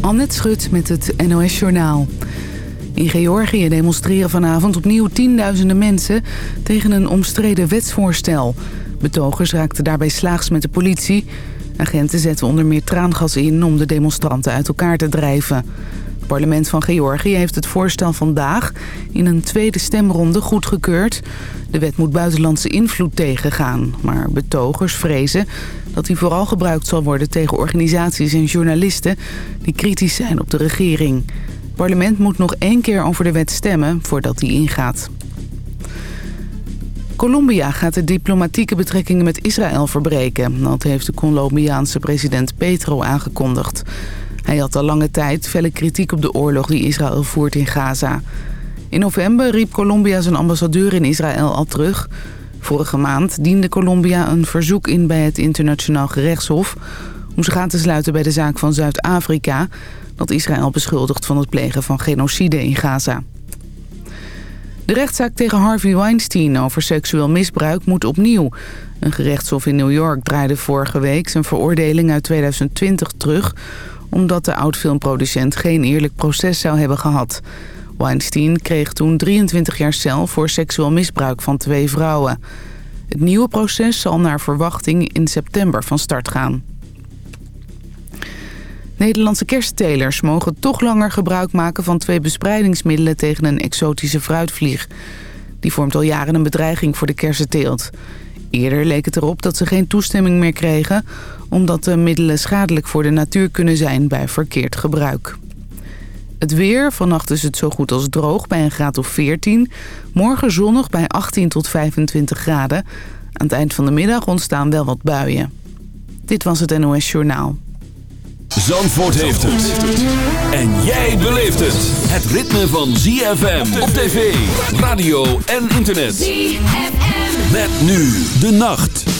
Annette Schut met het NOS Journaal. In Georgië demonstreren vanavond opnieuw tienduizenden mensen... tegen een omstreden wetsvoorstel. Betogers raakten daarbij slaags met de politie. Agenten zetten onder meer traangas in om de demonstranten uit elkaar te drijven. Parlement van Georgië heeft het voorstel vandaag... in een tweede stemronde goedgekeurd. De wet moet buitenlandse invloed tegengaan. Maar betogers vrezen dat die vooral gebruikt zal worden tegen organisaties en journalisten die kritisch zijn op de regering. Het parlement moet nog één keer over de wet stemmen voordat die ingaat. Colombia gaat de diplomatieke betrekkingen met Israël verbreken. Dat heeft de Colombiaanse president Petro aangekondigd. Hij had al lange tijd felle kritiek op de oorlog die Israël voert in Gaza. In november riep Colombia zijn ambassadeur in Israël al terug... Vorige maand diende Colombia een verzoek in bij het internationaal gerechtshof... om zich aan te sluiten bij de zaak van Zuid-Afrika... dat Israël beschuldigt van het plegen van genocide in Gaza. De rechtszaak tegen Harvey Weinstein over seksueel misbruik moet opnieuw. Een gerechtshof in New York draaide vorige week zijn veroordeling uit 2020 terug... omdat de oud-filmproducent geen eerlijk proces zou hebben gehad... Weinstein kreeg toen 23 jaar cel voor seksueel misbruik van twee vrouwen. Het nieuwe proces zal naar verwachting in september van start gaan. Nederlandse kersttelers mogen toch langer gebruik maken van twee bespreidingsmiddelen tegen een exotische fruitvlieg. Die vormt al jaren een bedreiging voor de kersenteelt. Eerder leek het erop dat ze geen toestemming meer kregen... omdat de middelen schadelijk voor de natuur kunnen zijn bij verkeerd gebruik. Het weer, vannacht is het zo goed als droog bij een graad of 14. Morgen zonnig bij 18 tot 25 graden. Aan het eind van de middag ontstaan wel wat buien. Dit was het NOS Journaal. Zandvoort heeft het. En jij beleeft het. Het ritme van ZFM op tv, radio en internet. ZFM. Met nu de nacht.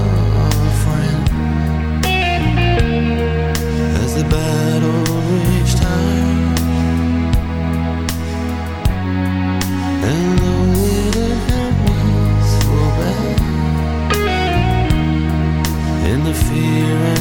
fear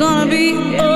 There is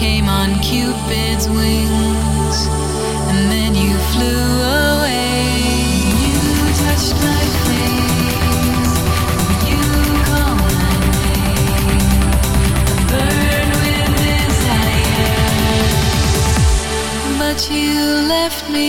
Cupid's wings, and then you flew away. You touched my face, you called my name, burned with desire, but you left me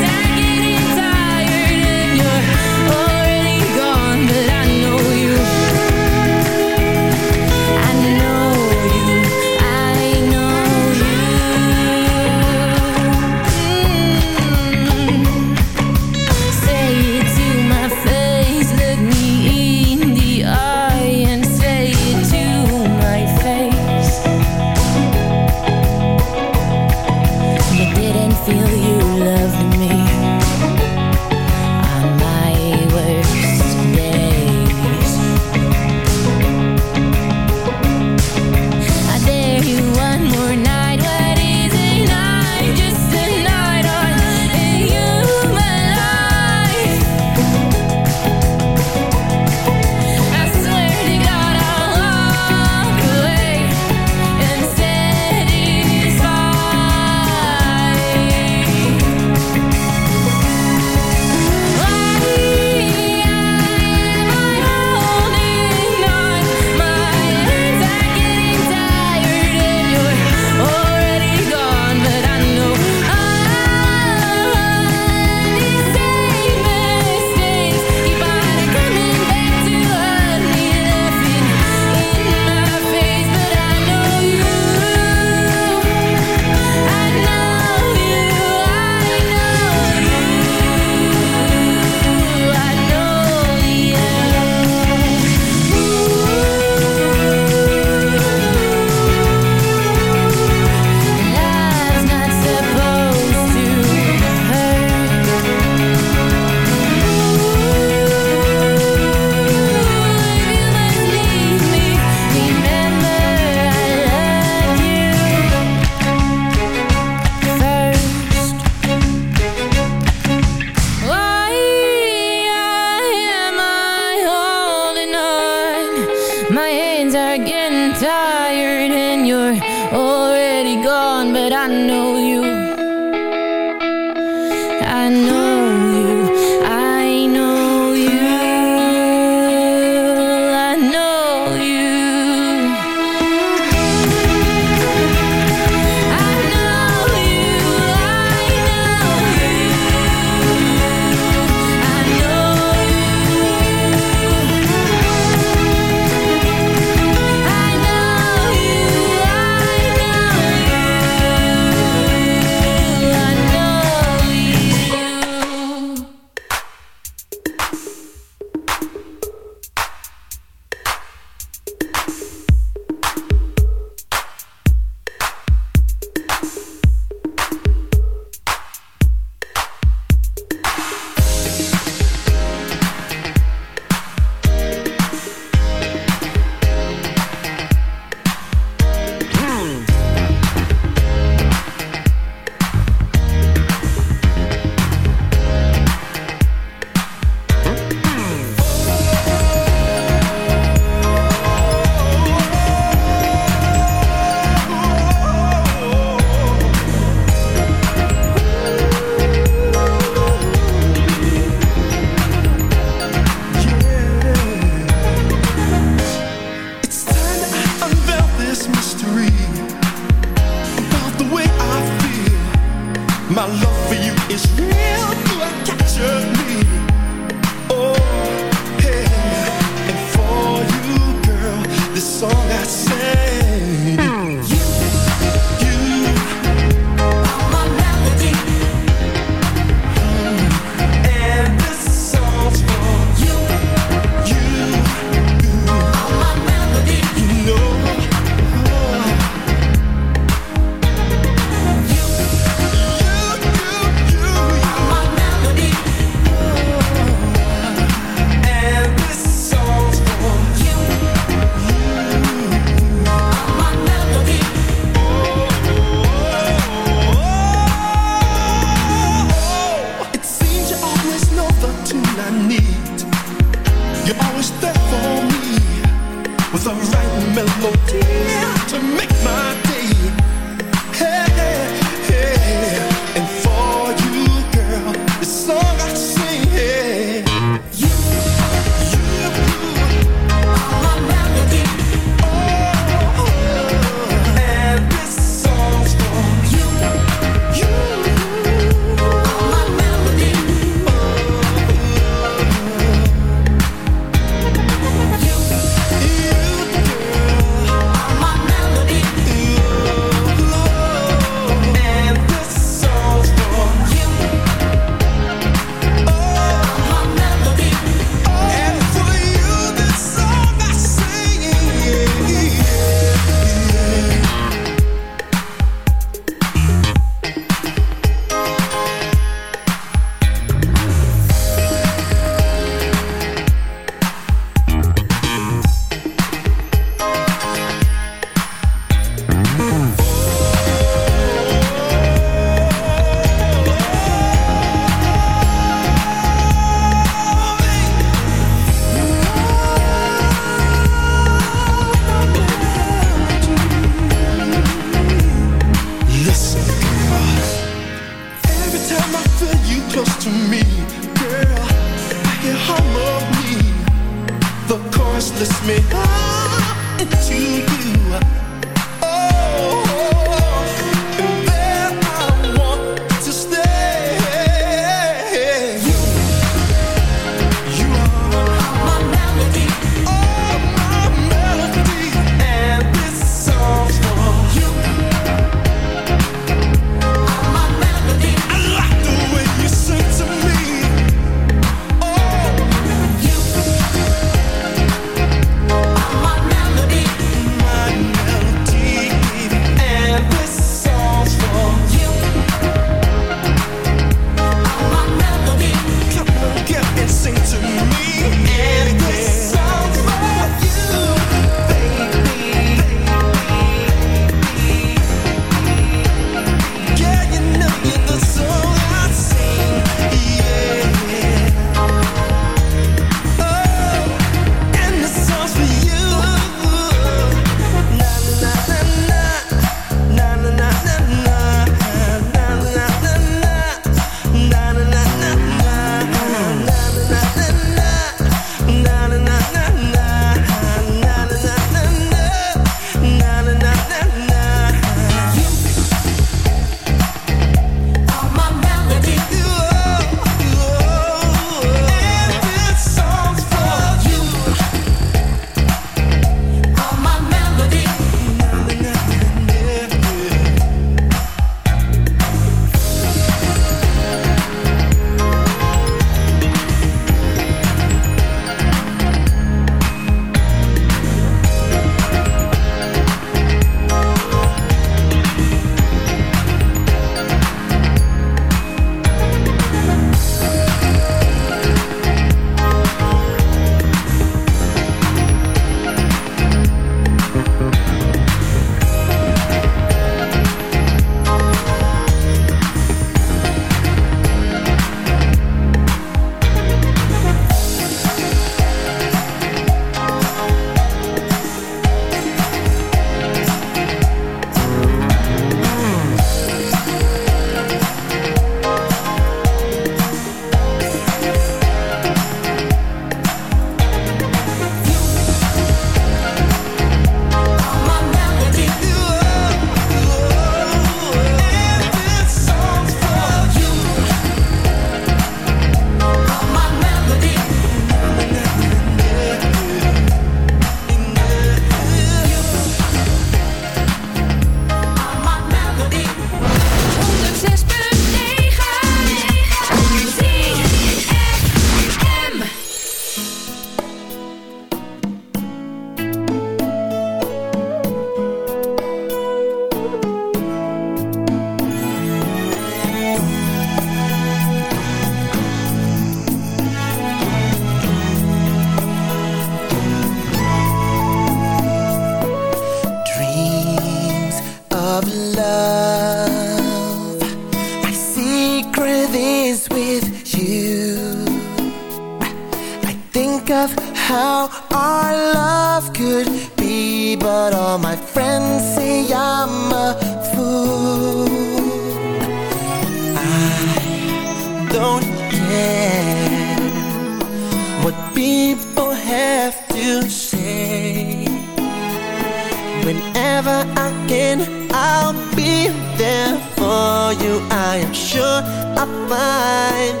I am sure I'll find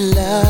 love.